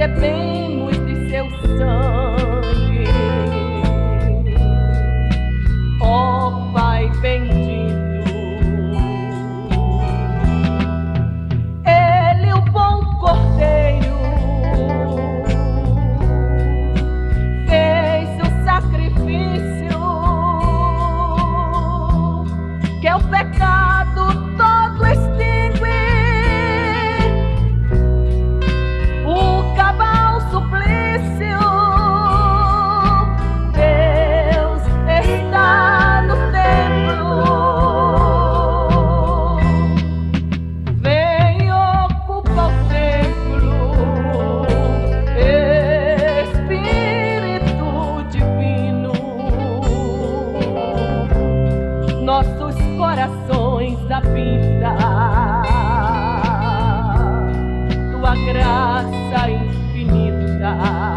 bebemos de seu sangue. Ó Pai bendito, Ele, o bom Cordeiro, fez o sacrifício que é o pecado vida, tua graça infinita.